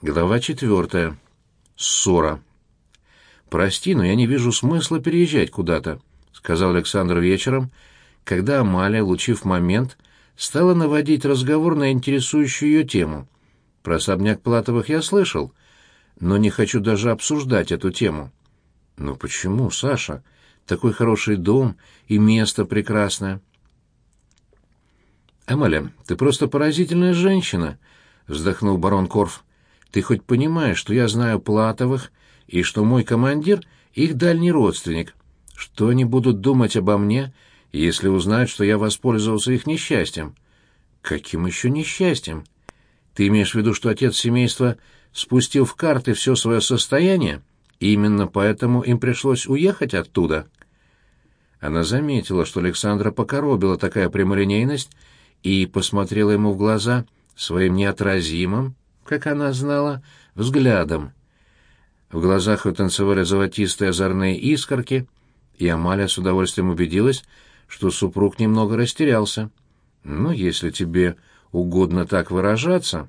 Глава четвертая. Ссора. «Прости, но я не вижу смысла переезжать куда-то», — сказал Александр вечером, когда Амалия, лучив момент, стала наводить разговор на интересующую ее тему. Про особняк Платовых я слышал, но не хочу даже обсуждать эту тему. «Ну почему, Саша? Такой хороший дом и место прекрасное». «Амалия, ты просто поразительная женщина», — вздохнул барон Корф. Ты хоть понимаешь, что я знаю Платовых и что мой командир — их дальний родственник? Что они будут думать обо мне, если узнают, что я воспользовался их несчастьем? Каким еще несчастьем? Ты имеешь в виду, что отец семейства спустил в карты все свое состояние, и именно поэтому им пришлось уехать оттуда? Она заметила, что Александра покоробила такая прямолинейность, и посмотрела ему в глаза своим неотразимым, как она знала, взглядом. В глазах ее танцевали золотистые озорные искорки, и Амалия с удовольствием убедилась, что супруг немного растерялся. «Ну, если тебе угодно так выражаться...»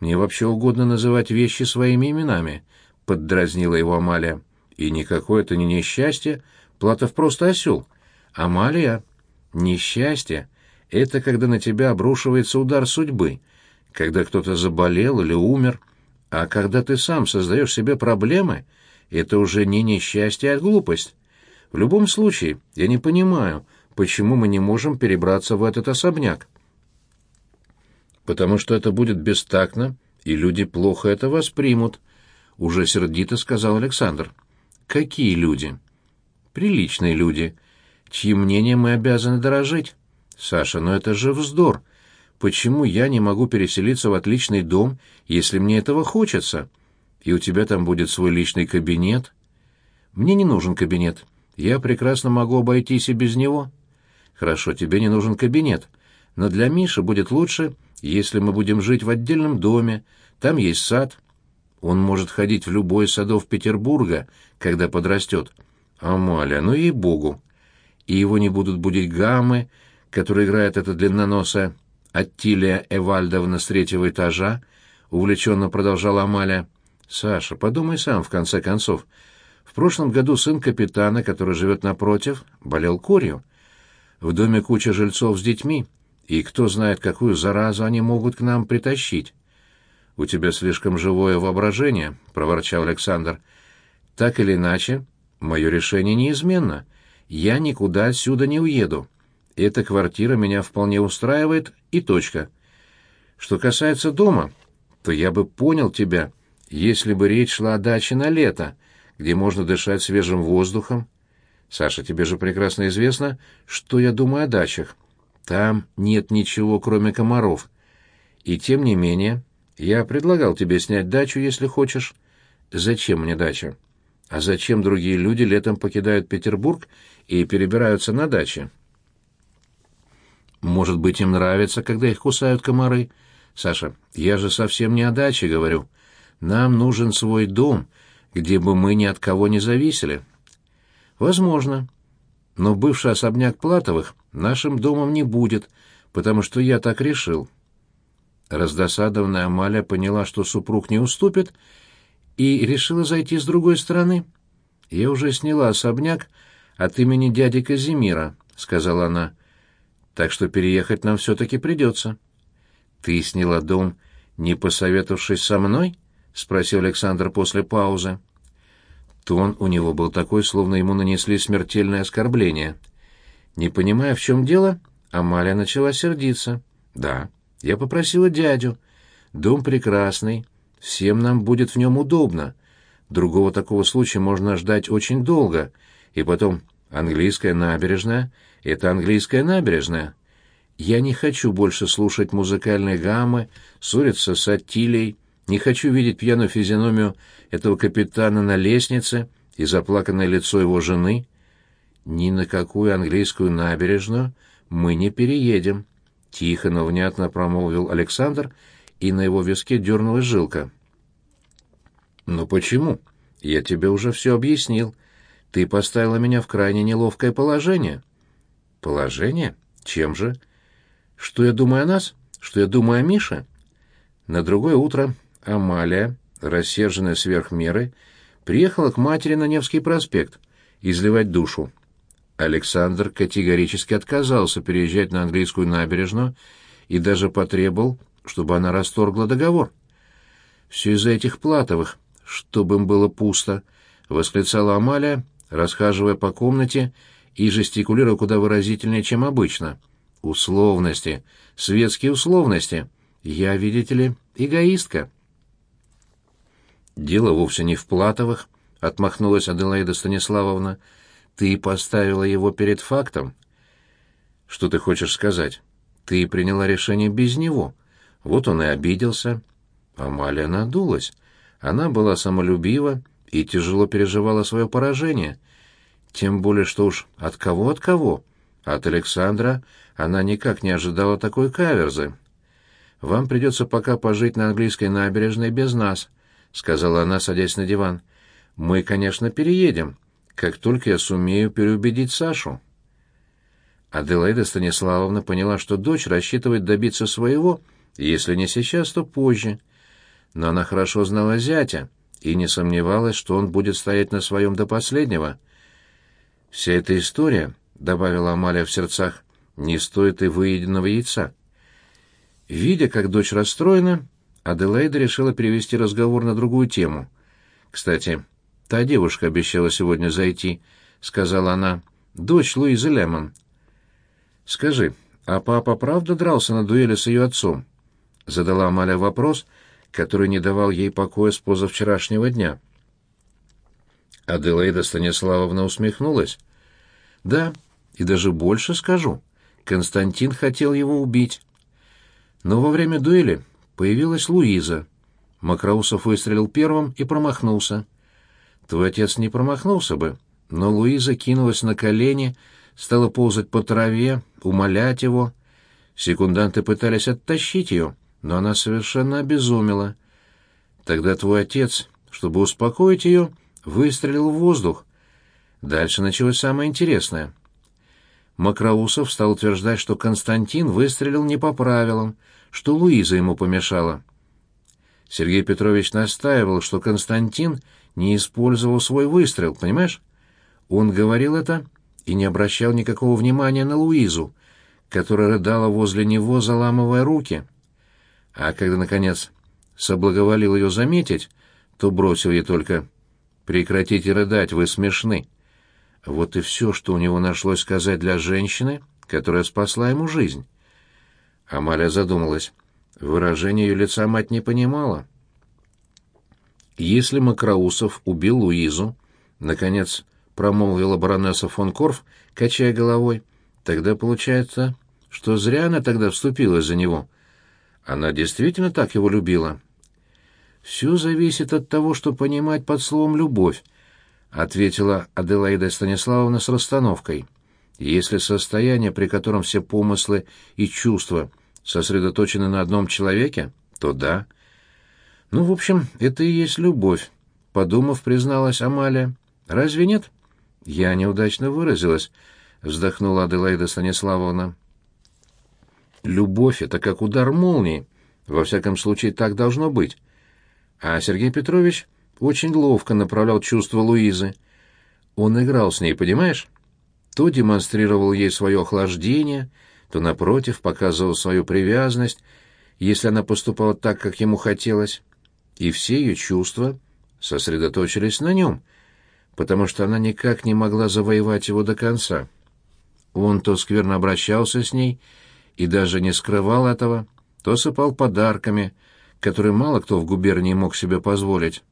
«Мне вообще угодно называть вещи своими именами», — поддразнила его Амалия. «И никакое это не несчастье, Платов просто осел. Амалия, несчастье — это когда на тебя обрушивается удар судьбы, когда кто-то заболел или умер, а когда ты сам создаешь себе проблемы, это уже не несчастье, а глупость. В любом случае, я не понимаю, почему мы не можем перебраться в этот особняк. Потому что это будет бестактно, и люди плохо это воспримут, уже сердито сказал Александр. Какие люди? Приличные люди, чьим мнением мы обязаны дорожить. Саша, но это же вздор почему я не могу переселиться в отличный дом, если мне этого хочется? И у тебя там будет свой личный кабинет? Мне не нужен кабинет. Я прекрасно могу обойтись и без него. Хорошо, тебе не нужен кабинет. Но для Миши будет лучше, если мы будем жить в отдельном доме. Там есть сад. Он может ходить в любой садов Петербурга, когда подрастет. Амалия, ну ей-богу. И его не будут будить гаммы, которые играет эта длинноносая Аттилия Эвальдовна с третьего этажа, увлеченно продолжала Амалия. Саша, подумай сам, в конце концов. В прошлом году сын капитана, который живет напротив, болел корью. В доме куча жильцов с детьми, и кто знает, какую заразу они могут к нам притащить. «У тебя слишком живое воображение», — проворчал Александр. «Так или иначе, мое решение неизменно. Я никуда отсюда не уеду. Эта квартира меня вполне устраивает, и точка. Что касается дома, то я бы понял тебя, если бы речь шла о даче на лето, где можно дышать свежим воздухом. Саша, тебе же прекрасно известно, что я думаю о дачах. Там нет ничего, кроме комаров. И тем не менее, я предлагал тебе снять дачу, если хочешь. Зачем мне дача? А зачем другие люди летом покидают Петербург и перебираются на дачи? Может быть, им нравится, когда их кусают комары? Саша, я же совсем не о даче говорю. Нам нужен свой дом, где бы мы ни от кого не зависели. Возможно. Но бывший особняк Платовых нашим домом не будет, потому что я так решил. Раздосадованная Амалия поняла, что супруг не уступит, и решила зайти с другой стороны. «Я уже сняла особняк от имени дяди Казимира», — сказала она так что переехать нам все-таки придется. — Ты сняла дом, не посоветовавшись со мной? — спросил Александр после паузы. Тон у него был такой, словно ему нанесли смертельное оскорбление. Не понимая, в чем дело, Амалия начала сердиться. — Да, я попросила дядю. Дом прекрасный, всем нам будет в нем удобно. Другого такого случая можно ждать очень долго. И потом, английская набережная — это английская набережная. Я не хочу больше слушать музыкальные гаммы, ссориться с Аттилией, не хочу видеть пьяную физиономию этого капитана на лестнице и заплаканное лицо его жены. Ни на какую английскую набережную мы не переедем, — тихо, но внятно промолвил Александр, и на его виске дернулась жилка. «Но почему? Я тебе уже все объяснил. Ты поставила меня в крайне неловкое положение». Положение? Чем же? Что я думаю о нас? Что я думаю о Мише? На другое утро Амалия, рассерженная сверх меры, приехала к матери на Невский проспект изливать душу. Александр категорически отказался переезжать на английскую набережную и даже потребовал, чтобы она расторгла договор. «Все из-за этих Платовых, чтобы им было пусто», — восклицала Амалия, расхаживая по комнате и жестикулируя куда выразительнее, чем обычно. «Условности, светские условности. Я, видите ли, эгоистка». «Дело вовсе не в Платовых», — отмахнулась Аделаида Станиславовна. «Ты поставила его перед фактом». «Что ты хочешь сказать? Ты приняла решение без него. Вот он и обиделся». Амалия надулась. Она была самолюбива и тяжело переживала свое поражение. Тем более, что уж от кого от кого. От Александра она никак не ожидала такой каверзы. «Вам придется пока пожить на английской набережной без нас», — сказала она, садясь на диван. «Мы, конечно, переедем, как только я сумею переубедить Сашу». Аделаида Станиславовна поняла, что дочь рассчитывает добиться своего, если не сейчас, то позже. Но она хорошо знала зятя и не сомневалась, что он будет стоять на своем до последнего. «Вся эта история», — добавила Амалия в сердцах, — «не стоит и выеденного яйца». Видя, как дочь расстроена, Аделаида решила перевести разговор на другую тему. «Кстати, та девушка обещала сегодня зайти», — сказала она, — «дочь Луизы Лемон». «Скажи, а папа правда дрался на дуэли с ее отцом?» — задала Амаля вопрос, который не давал ей покоя с позавчерашнего дня. Аделаида Станиславовна усмехнулась. «Да, и даже больше скажу. Константин хотел его убить. Но во время дуэли Появилась Луиза. Макроусов выстрелил первым и промахнулся. Твой отец не промахнулся бы, но Луиза кинулась на колени, стала ползать по траве, умолять его. Секунданты пытались оттащить ее, но она совершенно обезумела. Тогда твой отец, чтобы успокоить ее, выстрелил в воздух. Дальше началось самое интересное. Макроусов стал утверждать, что Константин выстрелил не по правилам, что Луиза ему помешала. Сергей Петрович настаивал, что Константин не использовал свой выстрел, понимаешь? Он говорил это и не обращал никакого внимания на Луизу, которая рыдала возле него, заламывая руки. А когда, наконец, соблаговолил ее заметить, то бросил ей только «Прекратите рыдать, вы смешны». Вот и все, что у него нашлось сказать для женщины, которая спасла ему жизнь. Амалия задумалась. Выражение ее лица мать не понимала. «Если Макроусов убил Луизу», — наконец промолвила баронесса фон Корф, качая головой, — «тогда получается, что зря она тогда вступилась за него. Она действительно так его любила». «Все зависит от того, что понимать под словом «любовь», — ответила Аделаида Станиславовна с расстановкой. «Если состояние, при котором все помыслы и чувства сосредоточены на одном человеке, то да. Ну, в общем, это и есть любовь, подумав, призналась Амалия. Разве нет? Я неудачно выразилась, вздохнула Аделаида Станиславовна. Любовь — это как удар молнии. Во всяком случае, так должно быть. А Сергей Петрович очень ловко направлял чувства Луизы. Он играл с ней, понимаешь? То демонстрировал ей свое охлаждение — то, напротив, показывал свою привязанность, если она поступала так, как ему хотелось, и все ее чувства сосредоточились на нем, потому что она никак не могла завоевать его до конца. Он то скверно обращался с ней и даже не скрывал этого, то сыпал подарками, которые мало кто в губернии мог себе позволить.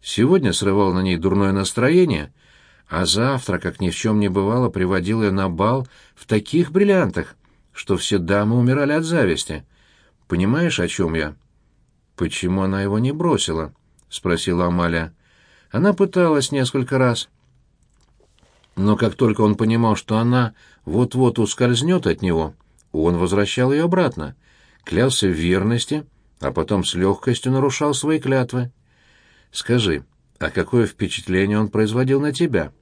Сегодня срывал на ней дурное настроение — а завтра, как ни в чем не бывало, приводил ее на бал в таких бриллиантах, что все дамы умирали от зависти. Понимаешь, о чем я? Почему она его не бросила? спросила Амалия. Она пыталась несколько раз. Но как только он понимал, что она вот-вот ускользнет от него, он возвращал ее обратно, клялся в верности, а потом с легкостью нарушал свои клятвы. Скажи, а какое впечатление он производил на тебя?»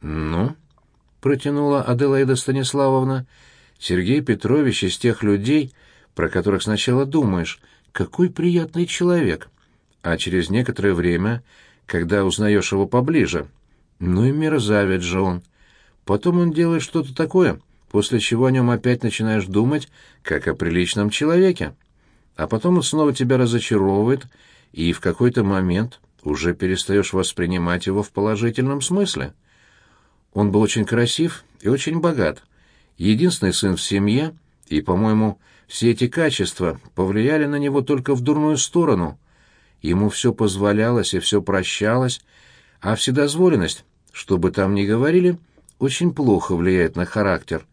«Ну?» — протянула Аделаида Станиславовна. «Сергей Петрович из тех людей, про которых сначала думаешь, какой приятный человек. А через некоторое время, когда узнаешь его поближе, ну и мерзавец же он. Потом он делает что-то такое, после чего о нем опять начинаешь думать, как о приличном человеке. А потом он снова тебя разочаровывает, и в какой-то момент уже перестаешь воспринимать его в положительном смысле. Он был очень красив и очень богат, единственный сын в семье, и, по-моему, все эти качества повлияли на него только в дурную сторону. Ему все позволялось и все прощалось, а вседозволенность, что бы там ни говорили, очень плохо влияет на характер.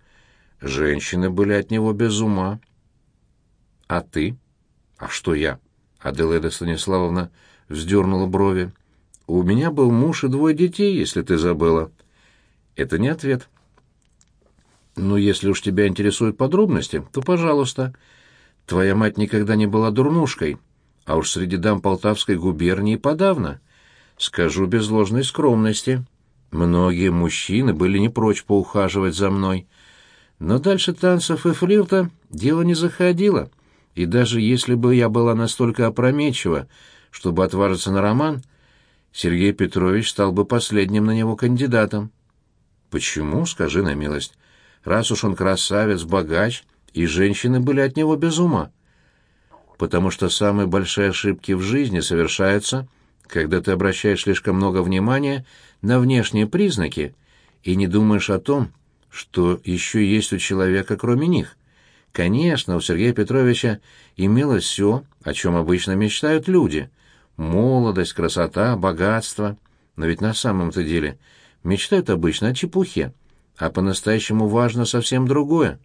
Женщины были от него без ума. А ты? А что я? Аделаида Станиславовна вздернула брови. У меня был муж и двое детей, если ты забыла. Это не ответ. Ну, если уж тебя интересуют подробности, то пожалуйста. Твоя мать никогда не была дурнушкой, а уж среди дам Полтавской губернии подавно. Скажу без ложной скромности. Многие мужчины были не прочь поухаживать за мной. Но дальше танцев и флирта дело не заходило. И даже если бы я была настолько опрометчива, чтобы отважиться на роман, Сергей Петрович стал бы последним на него кандидатом. Почему, скажи на милость? раз уж он красавец, богач, и женщины были от него без ума. Потому что самые большие ошибки в жизни совершаются, когда ты обращаешь слишком много внимания на внешние признаки и не думаешь о том, что еще есть у человека кроме них. Конечно, у Сергея Петровича имелось все, о чем обычно мечтают люди. Молодость, красота, богатство. Но ведь на самом-то деле мечтают обычно о чепухе а по-настоящему важно совсем другое.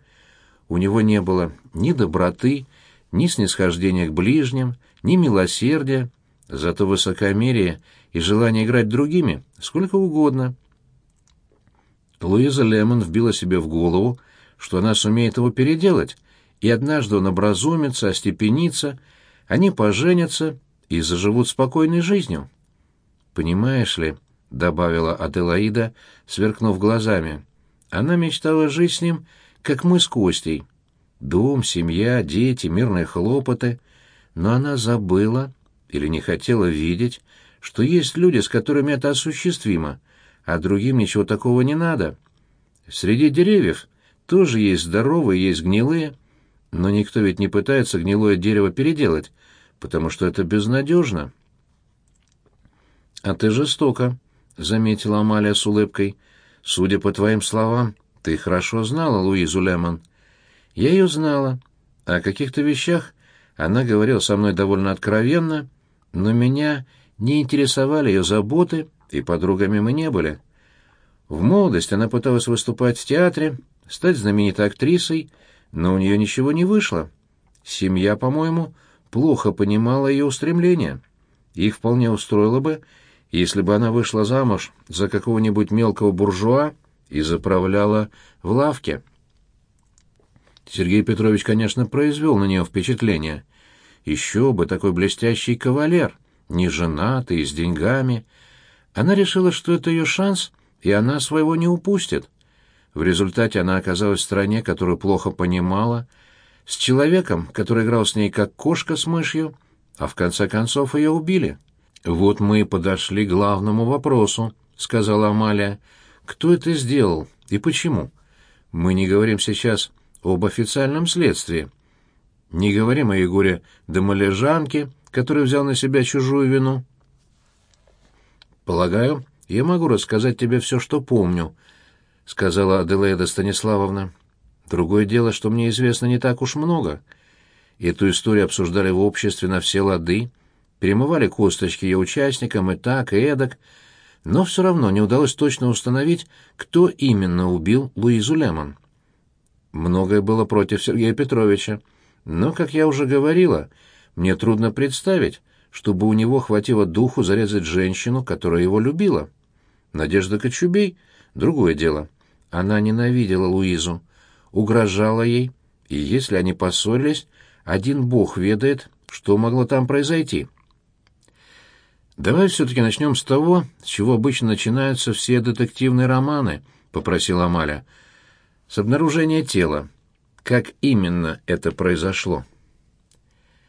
У него не было ни доброты, ни снисхождения к ближним, ни милосердия, зато высокомерие и желание играть другими сколько угодно. Луиза Лемон вбила себе в голову, что она сумеет его переделать, и однажды он образумится, остепенится, они поженятся и заживут спокойной жизнью. «Понимаешь ли», — добавила Аделаида, сверкнув глазами, — она мечтала жить с ним, как мы с Костей. Дом, семья, дети, мирные хлопоты. Но она забыла или не хотела видеть, что есть люди, с которыми это осуществимо, а другим ничего такого не надо. Среди деревьев тоже есть здоровые, есть гнилые, но никто ведь не пытается гнилое дерево переделать, потому что это безнадежно. — А ты жестоко, — заметила Амалия с улыбкой, — Судя по твоим словам, ты хорошо знала Луизу Лемон. Я ее знала. О каких-то вещах она говорила со мной довольно откровенно, но меня не интересовали ее заботы, и подругами мы не были. В молодости она пыталась выступать в театре, стать знаменитой актрисой, но у нее ничего не вышло. Семья, по-моему, плохо понимала ее устремления. Их вполне устроило бы, если бы она вышла замуж за какого-нибудь мелкого буржуа и заправляла в лавке. Сергей Петрович, конечно, произвел на нее впечатление. Еще бы такой блестящий кавалер, не женатый, с деньгами. Она решила, что это ее шанс, и она своего не упустит. В результате она оказалась в стране, которую плохо понимала, с человеком, который играл с ней как кошка с мышью, а в конце концов ее убили. «Вот мы и подошли к главному вопросу», — сказала Амалия. «Кто это сделал и почему? Мы не говорим сейчас об официальном следствии. Не говорим о Егоре Домолежанке, который взял на себя чужую вину. Полагаю, я могу рассказать тебе все, что помню», — сказала Аделаида Станиславовна. «Другое дело, что мне известно не так уж много. Эту историю обсуждали в обществе на все лады, — перемывали косточки ее участникам и так, и эдак, но все равно не удалось точно установить, кто именно убил Луизу Лемон. Многое было против Сергея Петровича, но, как я уже говорила, мне трудно представить, чтобы у него хватило духу зарезать женщину, которая его любила. Надежда Кочубей — другое дело. Она ненавидела Луизу, угрожала ей, и если они поссорились, один бог ведает, что могло там произойти. «Давай все-таки начнем с того, с чего обычно начинаются все детективные романы», — попросила Амаля. «С обнаружения тела. Как именно это произошло?»